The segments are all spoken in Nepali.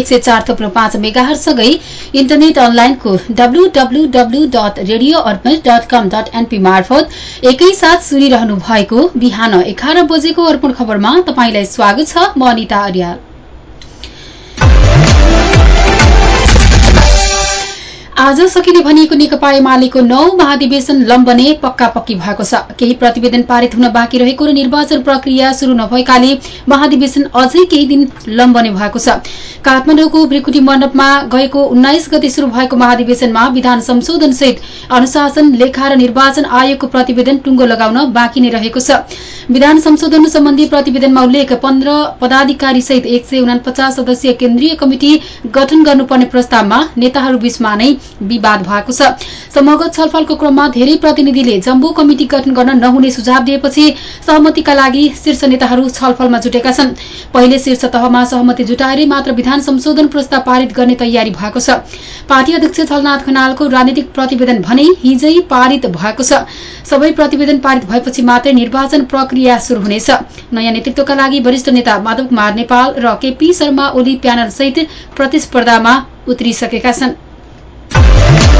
एक सय चार थप्लो पाँच मेगाहरूसँगै इन्टरनेट अनलाइनको W W W dot radio Arpan dot com dot N P मार्फत एकैसाथ सुनिरहनु भएको बिहान एघार बजेको अर्पण खबरमा तपाईँलाई स्वागत छ म अनिता अर्याल। आज सकिने भनिएको नेकपा एमालेको नौ महाधिवेशन लम्बने पक्का पक्की भएको छ। केही प्रतिवेदन पारित हुन बाँकी रहेको र निर्वाचन प्रक्रिया शुरू नभएकाले महाधिवेशन अझै केही दिन लम्बने भएको छ। काठमाडौँको ब्रिकुटी मण्डपमा गएको उन्नाइस गते शुरू भएको महाधिवेशनमा विधान संशोधन सहित अनुशासन लेखा र निर्वाचन आयोगको प्रतिवेदन टुङ्गो लगाउन बाँकी नै रहेको छ। विधान संशोधन सम्बन्धी प्रतिवेदनमा उल्लेख पन्ध्र पदाधिकारी सहित एक सय सदस्यीय केन्द्रीय कमिटी गठन गर्नुपर्ने प्रस्तावमा नेताहरू बीचमा नै विवाद भएको छ। समग्र छलफलको क्रममा धेरै प्रतिनिधिले जम्बो कमिटी गठन गर्न नहुने सुझाव दिएपछि सहमतिका लागि शीर्ष नेताहरू छलफलमा जुटेका छन्। पहिले शीर्ष तहमा सहमति जुटाएरै मात्र विधान संशोधन प्रस्ताव पारित गर्ने तयारी भएको छ। पार्टी अध्यक्ष छलनाथ खनालको राजनीतिक प्रतिवेदन भने हिजै पारित भएको छ। सबै प्रतिवेदन पारित भएपछि मात्रै निर्वाचन प्रक्रिया शुरू हुनेछ। नयाँ नेतृत्वका लागि वरिष्ठ नेता माधव कुमार नेपाल र केपी शर्मा ओली प्यानल सहित प्रतिस्पर्धामा उत्रिसकेका छन्। Yeah.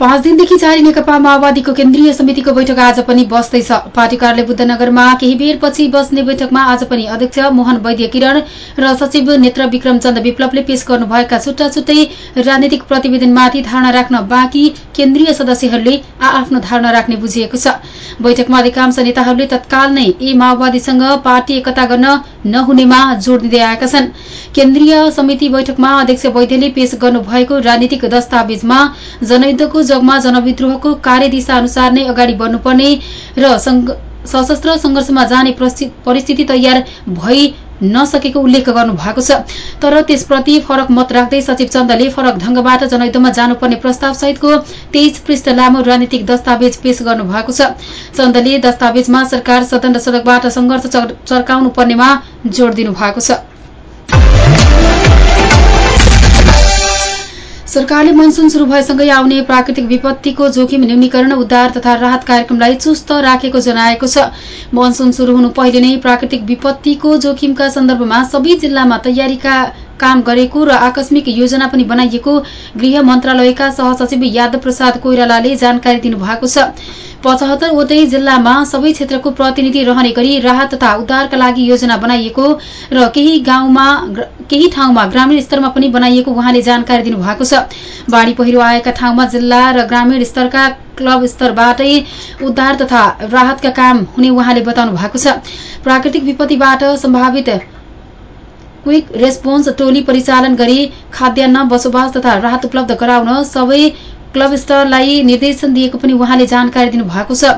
पाँच दिनदेखि जारी नेकपा माओवादीको केन्द्रीय समितिको बैठक आज पनि बस्दैछ। पार्टी कार्यालय बुद्धनगरमा केही बेरपछि बस्ने बैठकमा आज पनि अध्यक्ष मोहन वैद्य किरण र सचिव नेत्र विक्रम चन्द विप्लवले पेश गर्नुभएका छुट्टा छुट्टै राजनीतिक प्रतिवेदनमाथि धारणा राख्न बाँकी केन्द्रीय सदस्यहरूले आ आफ्नो धारणा राख्ने बुझिएको छ। बैठकमा अधिकांश नेताहरूले तत्काल नै ए माओवादीसँग पार्टी एकता गर्न नहुनेमा जोड़ दिँदै आएका छन्। केन्द्रीय समिति बैठकमा अध्यक्ष वैद्यले पेश गर्नुभएको राजनीतिक दस्तावेजमा जनयुद्धको जगमा जनविद्रोहको कार्यदिशा अनुसार नै अगाडि बढ्नुपर्ने र सशस्त्र संघर्षमा जाने परिस्थिति तयार भई नसकेको उल्लेख गर्नु भएको छ। तर त्यसप्रति फरक मत राख्दै सचिव चन्दले फरक ढंगबाट जनयुद्धमा जानुपर्ने प्रस्ताव सहितको तेइस पृष्ठ लामो राजनीतिक दस्तावेज पेश गर्नु भएको छ। चन्दले दस्तावेजमा सरकार सदन र सड़कबाट संघर्ष चर्काउनु पर्नेमा जोड़ दिनु भएको छ। सरकारले मनसून शुरू भएसँगै आउने प्राकृतिक विपत्तिको जोखिम न्यूनीकरण उद्धार तथा राहत कार्यक्रमलाई चुस्त राखेको जनाएको छ। मनसून शुरू हुनु पहिले नै प्राकृतिक विपत्तिको जोखिमका सन्दर्भमा सबै जिल्लामा तयारीका काम गरेको र आकस्मिक योजना पनि बनाइएको गृह मन्त्रालयका सहसचिव यादव प्रसाद कोइरालाले जानकारी दिनुभएको छ। पचहत्तरवटै जिल्लामा सबै क्षेत्रको प्रतिनिधि रहने गरी राहत तथा उद्धारका लागि योजना बनाइएको र केही गाउँमा केही ठाउँमा ग्रामीण स्तरमा पनि बनाइएको उहाँले जानकारी दिनुभएको छ। बाढ़ी पहिरो आएका ठाउँमा जिल्ला र ग्रामीण स्तरका क्लब स्तरबाटै उद्धार तथा राहतका काम हुने उहाँले बताउनु भएको छ। प्राकृतिक विपत्तिबाट सम्भावित क्विक रेस्पोन्स टोली परिचालन गरी खाद्यान्न बसोबास तथा राहत उपलब्ध गराउन सबै क्लब स्तरलाई निर्देशन दिएको पनि उहाँले जानकारी दिनुभएको छ।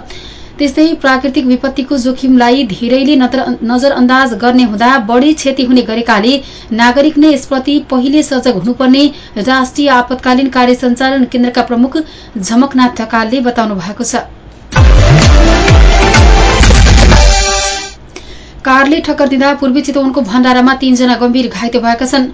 त्यस्तै प्राकृतिक विपत्तिको जोखिमलाई धेरैले नजरअन्दाज गर्ने हुँदा बढ़ी क्षति हुने गरेकाले नागरिक नै यसप्रति पहिले सजग हुनुपर्ने राष्ट्रिय आपतकालीन कार्य सञ्चालन केन्द्रका प्रमुख झमकनाथ ढकालले बताउनु भएको छ। कारले ठक्कर दिँदा पूर्वी चितवनको भण्डारामा तीनजना गम्भीर घाइते भएका छन्।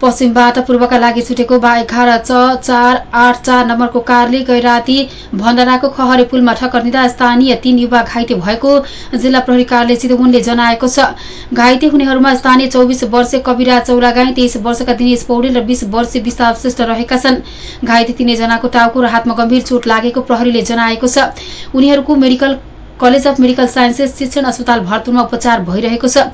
पश्चिमबाट पूर्वका लागि छुटेको बा एघार च चार आठ चार नम्बरको कारले गै राति भण्डाराको खहरे पुलमा ठक्कर दिँदा स्थानीय तीन युवा घाइते भएको जिल्ला प्रहरी कार्यालय चितवनले जनाएको छ। घाइते हुनेहरूमा स्थानीय चौबिस वर्षीय कविरा चौरागाई तेइस वर्षका दिनेश पौडेल र बीस वर्षीय विशाल श्रेष्ठ रहेका छन्। घाइते तीनैजनाको टाउको र हातमा गम्भीर चोट लागेको प्रहरीले जनाएको छ। उनीहरूको medical college of medical sciences शिक्षण अस्पताल भरतपुरमा उपचार भइरहेको छ।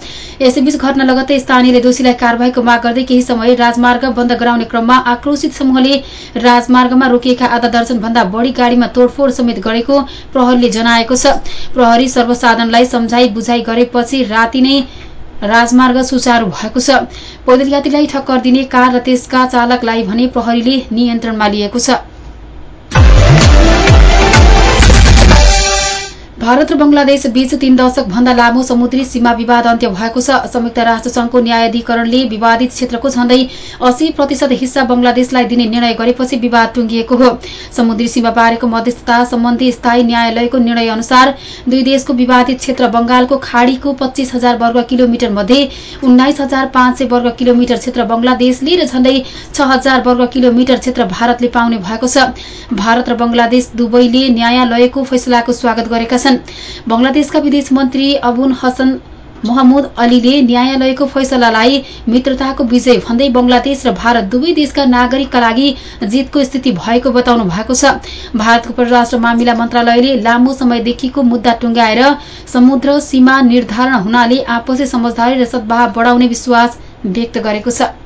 यसैबीच घटना लगत्तै स्थानीयले दोषीलाई कारवाहीको माग गर्दै केही समय राजमार्ग बन्द गराउने क्रममा आक्रोशित समूहले राजमार्गमा रोकिएका आधा दर्जन भन्दा बढ़ी गाड़ीमा तोड़फोड़ समेत गरेको प्रहरीले जनाएको छ। प्रहरी सर्वसाधारणलाई सम्झाई बुझाई गरेपछि राति नै राजमार्ग सुचारू भएको छ। पैदल यात्रीलाई ठक्कर दिने कार र त्यसका चालकलाई भने प्रहरीले नियन्त्रणमा लिएको छ। भारत र बंगलादेश बीच तीन दशक भन्दा लामो समुद्री सीमा विवाद अन्त्य भएको छ। संयुक्त राष्ट्र संघको न्यायाधिकरणले विवादित क्षेत्रको झण्डै अस्सी प्रतिशत हिस्सा बंगलादेशलाई दिने निर्णय गरेपछि विवाद टुंगिएको हो। समुद्री सीमा बारेको मध्यस्थता सम्बन्धी स्थायी न्यायालयको निर्णय अनुसार दुई देशको विवादित क्षेत्र बंगालको खाड़ीको पच्चीस हजार वर्ग किलोमिटर मध्ये उन्नाइस हजार पाँच सय वर्ग किलोमिटर क्षेत्र बंगलादेशले र झण्डै छ हजार वर्ग किलोमिटर क्षेत्र भारतले पाउने भएको छ। भारत र बंगलादेश दुवैले न्यायालयको फैसलाको स्वागत गरेका छन्। बंगलादेशका विदेश मन्त्री अबुन हसन मोहम्मद अलीले न्यायालयको फैसलालाई मित्रताको विजय भन्दै बंगलादेश र भारत दुवै देशका नागरिकका लागि जितको स्थिति भएको बताउनु भएको छ। भारतको परराष्ट्र मामिला मन्त्रालयले लामो समयदेखिको मुद्दा टुंगाएर समुद्र सीमा निर्धारण हुनाले आपसी समझदारी र सद्भाव बढाउने विश्वास व्यक्त गरेको छ।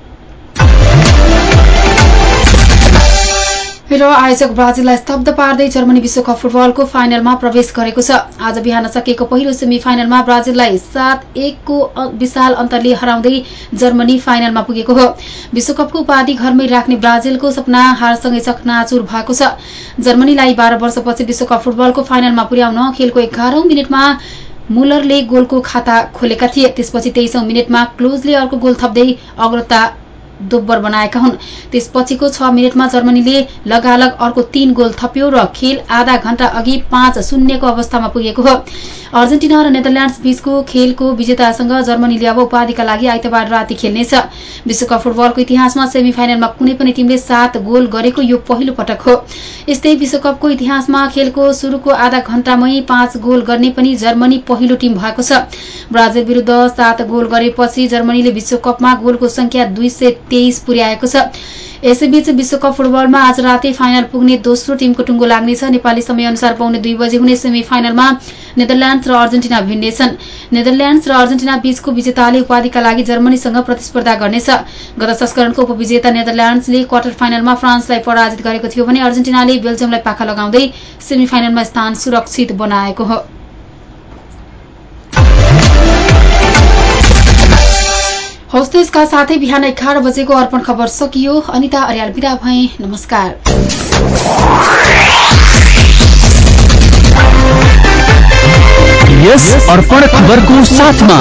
र आयोजक ब्राजिललाई स्तब्ध पार्दै जर्मनी विश्वकप फुटबलको फाइनलमा प्रवेश गरेको छ। आज बिहान सकिएको पहिलो सेमी फाइनलमा ब्राजिललाई सात एकको विशाल अन्तरले हराउँदै जर्मनी फाइनलमा पुगेको हो। विश्वकपको उपाधि घरमै राख्ने ब्राजिलको सपना हारसँगै चकनाचुर भएको छ। जर्मनीलाई बाह्र वर्षपछि विश्वकप फुटबलको फाइनलमा पुर्याउन खेलको एघारौं मिनटमा मुलरले गोलको खाता खोलेका थिए। त्यसपछि तेइसौं मिनटमा क्लोजले अर्को गोल थप्दै अग्रता दोब्बर बनाएका हुन्। त्यसपछिको छ मिनटमा जर्मनीले लगालग अर्को तीन गोल थप्यो र खेल आधा घण्टा अघि पाँच शून्यको अवस्थामा पुगेको हो। अर्जेन्टिना र नेदरल्याण्ड्स बीचको खेलको विजेतासँग जर्मनीले अब उपाधिका लागि आइतबार राति खेल्नेछ। विश्वकप फुटबलको इतिहासमा सेमी फाइनलमा कुनै पनि टिमले सात गोल गरेको यो पहिलो पटक हो। यस्तै विश्वकपको इतिहासमा खेलको शुरूको आधा घण्टामै पाँच गोल गर्ने पनि जर्मनी पहिलो टिम भएको छ। ब्राजिल विरूद्ध सात गोल गरेपछि जर्मनीले विश्वकपमा गोलको संख्या दुई तेइस पुर्याएको छ। यसैबीच विश्वकप फुटबलमा आज राति फाइनल पुग्ने दोस्रो टिमको टुङ्गो लाग्नेछ। नेपाली समयअनुसार पाउने दुई बजे हुने सेमी फाइनलमा नेदरल्याण्ड्स र अर्जेन्टिना भिन्नेछन् नेदरल्याण्ड्स र अर्जेन्टिना बीचको विजेताले उपाधिका लागि जर्मनीसँग प्रतिस्पर्धा गर्नेछ। गत संस्करणको उपविजेता नेदरल्याण्ड्सले क्वार्टर फाइनलमा फ्रान्सलाई पराजित गरेको थियो भने अर्जेन्टिनाले बेल्जियमलाई पाखा लगाउँदै सेमी फाइनलमा स्थान सुरक्षित बनाएको हो। हौस् यसका साथै बिहान एघार बजेको अर्पण खबर सकियो। अनिता अर्याल विदा भए। नमस्कार। यस अर्पण खबरको साथमा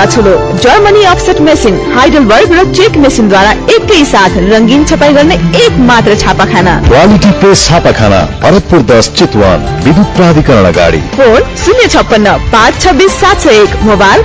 सबैभन्दा ठुलो जर्मनी अफसेट मेसिन हाइडलबर्ग र चेक मेसिनद्वारा एकै साथ रङ्गीन छपाई गर्ने एक मात्र छापाखाना। क्वालिटी प्रेस छापाखाना भरतपुर दस चितवन विद्युत प्राधिकरण अगाडि। फोन शून्य छप्पन्न पाँच छब्बिस सात सय एक मोबाइल